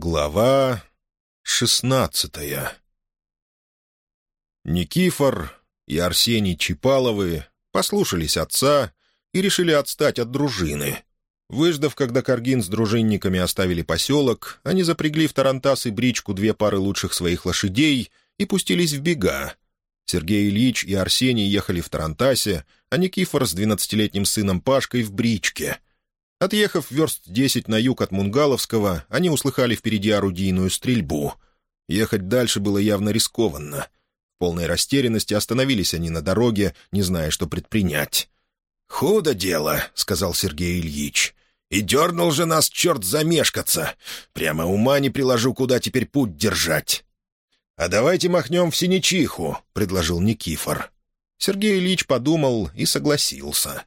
Глава шестнадцатая Никифор и Арсений Чипаловы послушались отца и решили отстать от дружины. Выждав, когда Каргин с дружинниками оставили поселок, они запрягли в Тарантас и бричку две пары лучших своих лошадей и пустились в бега. Сергей Ильич и Арсений ехали в Тарантасе, а Никифор с двенадцатилетним сыном Пашкой в бричке — Отъехав верст десять на юг от Мунгаловского, они услыхали впереди орудийную стрельбу. Ехать дальше было явно рискованно. В полной растерянности остановились они на дороге, не зная, что предпринять. «Худо дело», — сказал Сергей Ильич. «И дернул же нас черт замешкаться. Прямо ума не приложу, куда теперь путь держать». «А давайте махнем в Синечиху», — предложил Никифор. Сергей Ильич подумал и согласился.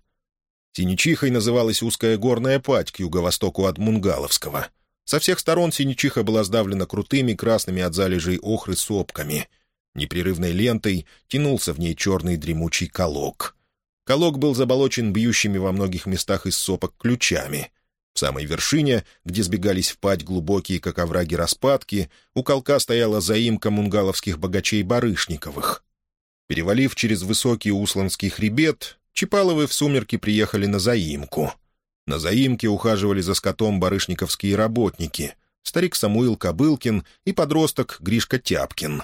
Синичихой называлась узкая горная пать к юго-востоку от Мунгаловского. Со всех сторон Синичиха была сдавлена крутыми красными от залежей охры сопками. Непрерывной лентой тянулся в ней черный дремучий колок. Колок был заболочен бьющими во многих местах из сопок ключами. В самой вершине, где сбегались в пать глубокие, как овраги, распадки, у колка стояла заимка мунгаловских богачей Барышниковых. Перевалив через высокий усланский хребет, Чипаловы в сумерки приехали на заимку. На заимке ухаживали за скотом барышниковские работники, старик Самуил Кобылкин и подросток Гришка Тяпкин.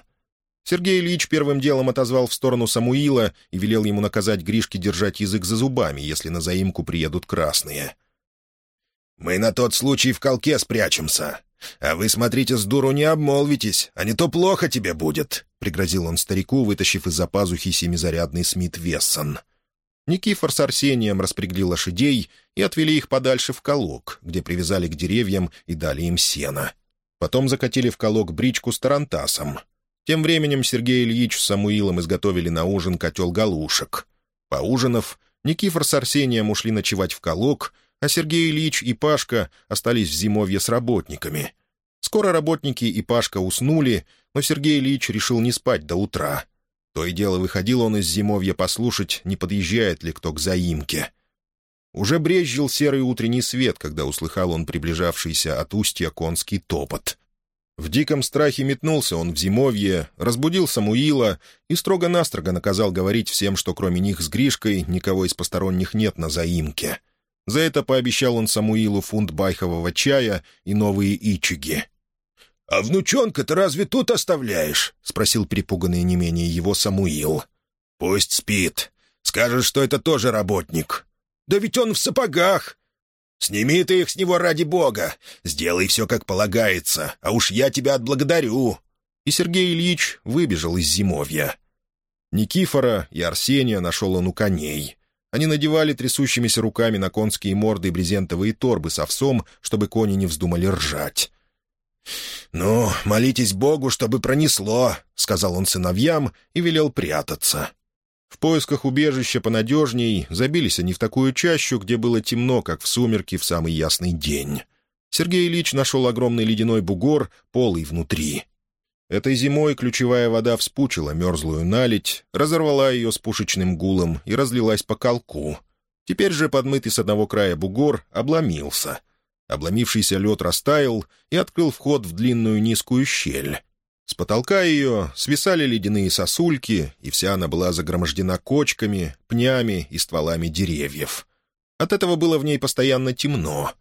Сергей Ильич первым делом отозвал в сторону Самуила и велел ему наказать Гришке держать язык за зубами, если на заимку приедут красные. «Мы на тот случай в колке спрячемся. А вы, смотрите, с дуру не обмолвитесь, а не то плохо тебе будет», — пригрозил он старику, вытащив из-за пазухи семизарядный Смит Вессон. Никифор с Арсением распрягли лошадей и отвели их подальше в колок, где привязали к деревьям и дали им сено. Потом закатили в колок бричку с тарантасом. Тем временем Сергей Ильич с Самуилом изготовили на ужин котел галушек. Поужинав, Никифор с Арсением ушли ночевать в колок, а Сергей Ильич и Пашка остались в зимовье с работниками. Скоро работники и Пашка уснули, но Сергей Ильич решил не спать до утра — то и дело выходил он из зимовья послушать, не подъезжает ли кто к заимке. Уже брезжил серый утренний свет, когда услыхал он приближавшийся от устья конский топот. В диком страхе метнулся он в зимовье, разбудил Самуила и строго-настрого наказал говорить всем, что кроме них с Гришкой никого из посторонних нет на заимке. За это пообещал он Самуилу фунт байхового чая и новые ичиги — «А внучонка-то разве тут оставляешь?» — спросил перепуганный не менее его Самуил. «Пусть спит. Скажешь, что это тоже работник. Да ведь он в сапогах. Сними ты их с него ради бога. Сделай все, как полагается, а уж я тебя отблагодарю». И Сергей Ильич выбежал из зимовья. Никифора и Арсения нашел он у коней. Они надевали трясущимися руками на конские морды брезентовые торбы с овсом, чтобы кони не вздумали ржать. «Ну, молитесь Богу, чтобы пронесло», — сказал он сыновьям и велел прятаться. В поисках убежища понадежней забились они в такую чащу, где было темно, как в сумерки в самый ясный день. Сергей Ильич нашел огромный ледяной бугор, полый внутри. Этой зимой ключевая вода вспучила мерзлую наледь, разорвала ее с пушечным гулом и разлилась по колку. Теперь же подмытый с одного края бугор обломился — Обломившийся лед растаял и открыл вход в длинную низкую щель. С потолка ее свисали ледяные сосульки, и вся она была загромождена кочками, пнями и стволами деревьев. От этого было в ней постоянно темно.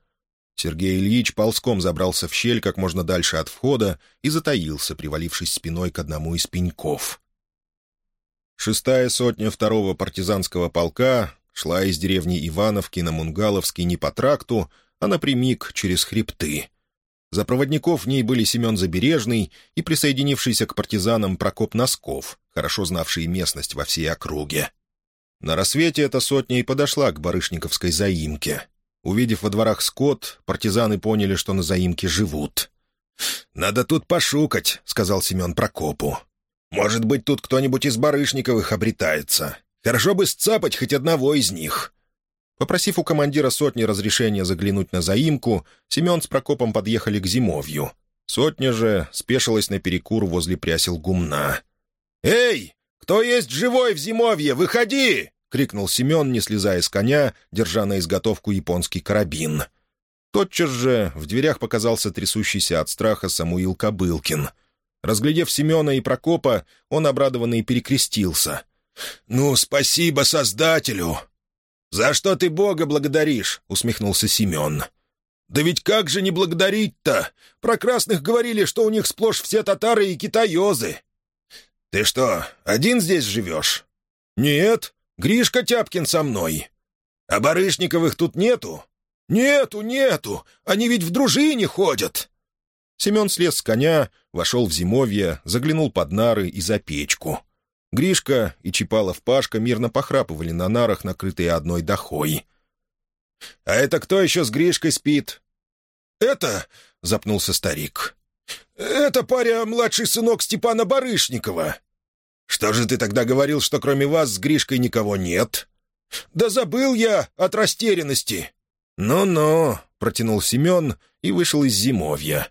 Сергей Ильич ползком забрался в щель как можно дальше от входа и затаился, привалившись спиной к одному из пеньков. Шестая сотня второго партизанского полка шла из деревни Ивановки на Мунгаловский не по тракту, а напрямик через хребты. За проводников в ней были Семен Забережный и присоединившийся к партизанам Прокоп Носков, хорошо знавший местность во всей округе. На рассвете эта сотня и подошла к Барышниковской заимке. Увидев во дворах скот, партизаны поняли, что на заимке живут. «Надо тут пошукать», — сказал Семен Прокопу. «Может быть, тут кто-нибудь из Барышниковых обретается. Хорошо бы сцапать хоть одного из них». Попросив у командира сотни разрешения заглянуть на заимку, Семен с Прокопом подъехали к зимовью. Сотня же спешилась на перекур возле прясел гумна. «Эй, кто есть живой в зимовье, выходи!» — крикнул Семен, не слезая с коня, держа на изготовку японский карабин. Тотчас же в дверях показался трясущийся от страха Самуил Кобылкин. Разглядев Семена и Прокопа, он обрадованный перекрестился. «Ну, спасибо Создателю!» «За что ты Бога благодаришь?» — усмехнулся Семен. «Да ведь как же не благодарить-то? Про красных говорили, что у них сплошь все татары и китаёзы». «Ты что, один здесь живешь?» «Нет, Гришка Тяпкин со мной». «А Барышниковых тут нету?» «Нету, нету! Они ведь в дружине ходят!» Семен слез с коня, вошел в зимовье, заглянул под нары и за печку. Гришка и Чипалов Пашка мирно похрапывали на нарах, накрытые одной дохой. «А это кто еще с Гришкой спит?» «Это...» — запнулся старик. «Это паря младший сынок Степана Барышникова». «Что же ты тогда говорил, что кроме вас с Гришкой никого нет?» «Да забыл я от растерянности. «Ну-ну», — протянул Семен и вышел из зимовья.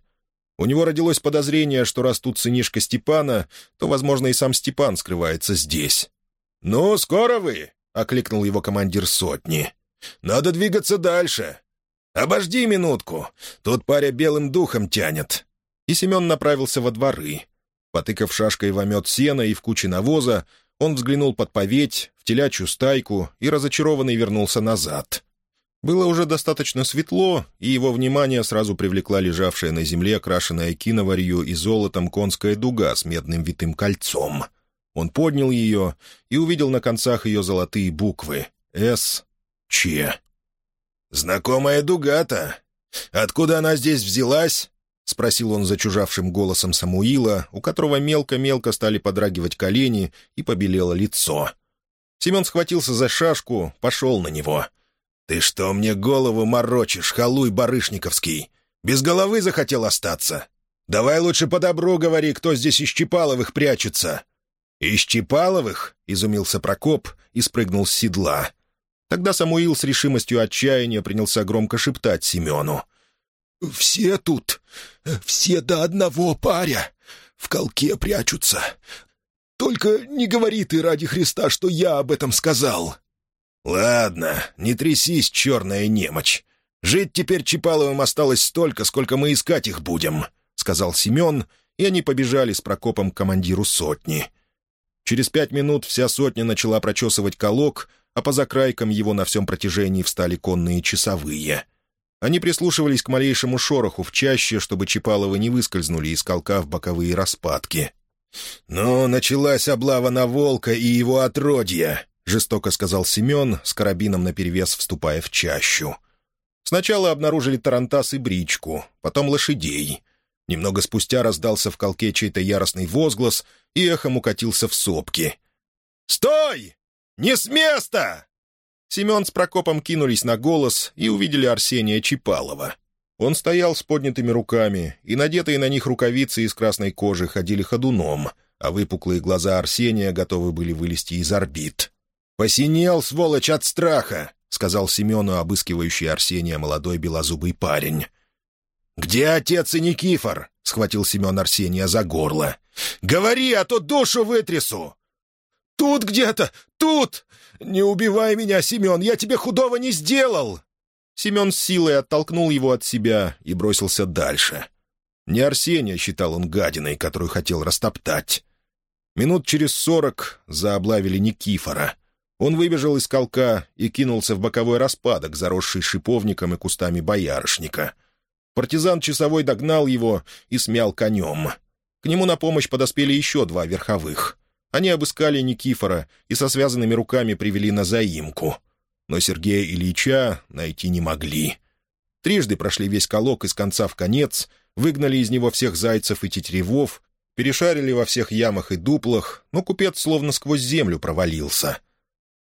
У него родилось подозрение, что раз тут сынишка Степана, то, возможно, и сам Степан скрывается здесь. «Ну, скоро вы?» — окликнул его командир сотни. «Надо двигаться дальше. Обожди минутку, тут паря белым духом тянет». И Семен направился во дворы. Потыкав шашкой в омет сена и в куче навоза, он взглянул под поветь, в телячью стайку и разочарованный вернулся назад. Было уже достаточно светло, и его внимание сразу привлекла лежавшая на земле окрашенная киноварью и золотом конская дуга с медным витым кольцом. Он поднял ее и увидел на концах ее золотые буквы «С», «Ч». «Знакомая дуга-то! Откуда она здесь взялась?» — спросил он зачужавшим голосом Самуила, у которого мелко-мелко стали подрагивать колени и побелело лицо. Семен схватился за шашку, пошел на него. «Ты что мне голову морочишь, халуй барышниковский? Без головы захотел остаться? Давай лучше по добру говори, кто здесь из Чапаловых прячется». «Из Чапаловых?» — изумился Прокоп и спрыгнул с седла. Тогда Самуил с решимостью отчаяния принялся громко шептать Семену. «Все тут, все до одного паря, в колке прячутся. Только не говори ты ради Христа, что я об этом сказал». «Ладно, не трясись, черная немочь. Жить теперь Чипаловым осталось столько, сколько мы искать их будем», — сказал Семен, и они побежали с Прокопом к командиру сотни. Через пять минут вся сотня начала прочесывать колок, а по закрайкам его на всем протяжении встали конные часовые. Они прислушивались к малейшему шороху в чаще, чтобы Чипаловы не выскользнули из колка в боковые распадки. «Ну, началась облава на волка и его отродья», — жестоко сказал Семен, с карабином наперевес вступая в чащу. Сначала обнаружили тарантас и бричку, потом лошадей. Немного спустя раздался в колке чей-то яростный возглас и эхом укатился в сопки. «Стой! Не с места!» Семен с Прокопом кинулись на голос и увидели Арсения Чипалова. Он стоял с поднятыми руками, и надетые на них рукавицы из красной кожи ходили ходуном, а выпуклые глаза Арсения готовы были вылезти из орбит. «Посинел, сволочь, от страха!» — сказал Семену, обыскивающий Арсения молодой белозубый парень. «Где отец и Никифор?» — схватил Семен Арсения за горло. «Говори, а то душу вытрясу!» «Тут где-то! Тут! Не убивай меня, Семен, я тебе худого не сделал!» Семен с силой оттолкнул его от себя и бросился дальше. Не Арсения считал он гадиной, которую хотел растоптать. Минут через сорок зааблавили Никифора — он выбежал из колка и кинулся в боковой распадок, заросший шиповником и кустами боярышника. Партизан часовой догнал его и смял конем. К нему на помощь подоспели еще два верховых. Они обыскали Никифора и со связанными руками привели на заимку. Но Сергея Ильича найти не могли. Трижды прошли весь колок из конца в конец, выгнали из него всех зайцев и тетеревов, перешарили во всех ямах и дуплах, но купец словно сквозь землю провалился.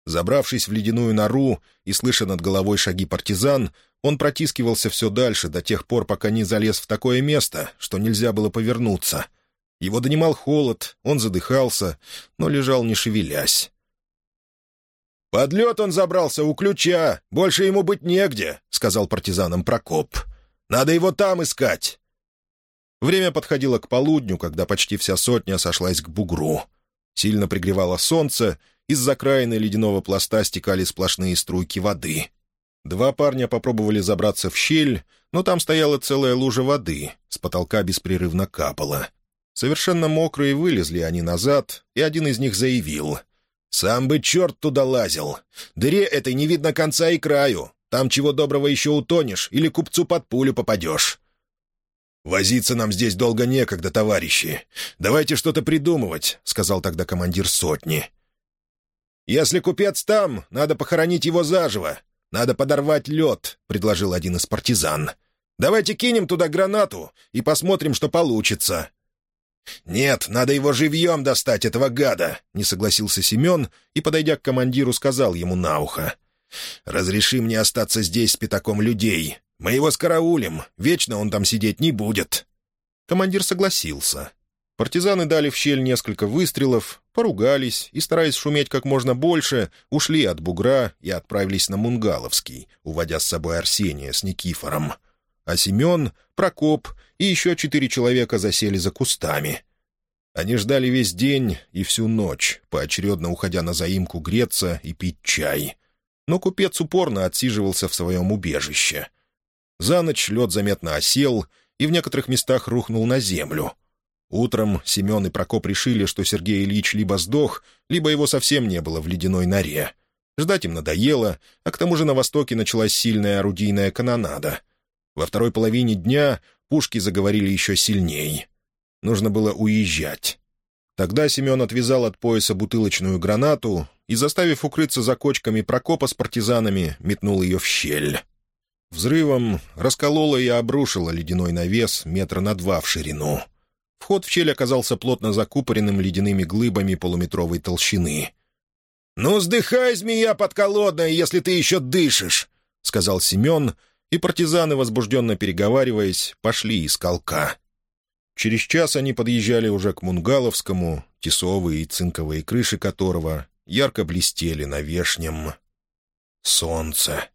Забравшись в ледяную нору и слыша над головой шаги партизан, он протискивался все дальше до тех пор, пока не залез в такое место, что нельзя было повернуться. Его донимал холод, он задыхался, но лежал не шевелясь. «Под лед он забрался у ключа, больше ему быть негде», — сказал партизанам Прокоп. «Надо его там искать». Время подходило к полудню, когда почти вся сотня сошлась к бугру. Сильно пригревало солнце, из-за краины ледяного пласта стекали сплошные струйки воды. Два парня попробовали забраться в щель, но там стояла целая лужа воды, с потолка беспрерывно капала. Совершенно мокрые вылезли они назад, и один из них заявил. «Сам бы черт туда лазил! Дыре этой не видно конца и краю. Там чего доброго еще утонешь или купцу под пулю попадешь». «Возиться нам здесь долго некогда, товарищи. Давайте что-то придумывать», — сказал тогда командир сотни. «Если купец там, надо похоронить его заживо. Надо подорвать лед», — предложил один из партизан. «Давайте кинем туда гранату и посмотрим, что получится». «Нет, надо его живьем достать, этого гада», — не согласился Семен и, подойдя к командиру, сказал ему на ухо. «Разреши мне остаться здесь с пятаком людей. Мы его скараулим. Вечно он там сидеть не будет». Командир согласился. Партизаны дали в щель несколько выстрелов, поругались и, стараясь шуметь как можно больше, ушли от бугра и отправились на Мунгаловский, уводя с собой Арсения с Никифором. А Семен, Прокоп и еще четыре человека засели за кустами. Они ждали весь день и всю ночь, поочередно уходя на заимку греться и пить чай. Но купец упорно отсиживался в своем убежище. За ночь лед заметно осел и в некоторых местах рухнул на землю — Утром Семен и Прокоп решили, что Сергей Ильич либо сдох, либо его совсем не было в ледяной норе. Ждать им надоело, а к тому же на востоке началась сильная орудийная канонада. Во второй половине дня пушки заговорили еще сильней. Нужно было уезжать. Тогда Семен отвязал от пояса бутылочную гранату и, заставив укрыться за кочками Прокопа с партизанами, метнул ее в щель. Взрывом расколола и обрушила ледяной навес метра на два в ширину — Вход в щель оказался плотно закупоренным ледяными глыбами полуметровой толщины. «Ну, сдыхай, змея подколодная, если ты еще дышишь!» — сказал Семен, и партизаны, возбужденно переговариваясь, пошли из колка. Через час они подъезжали уже к Мунгаловскому, тесовые и цинковые крыши которого ярко блестели на вешнем солнце.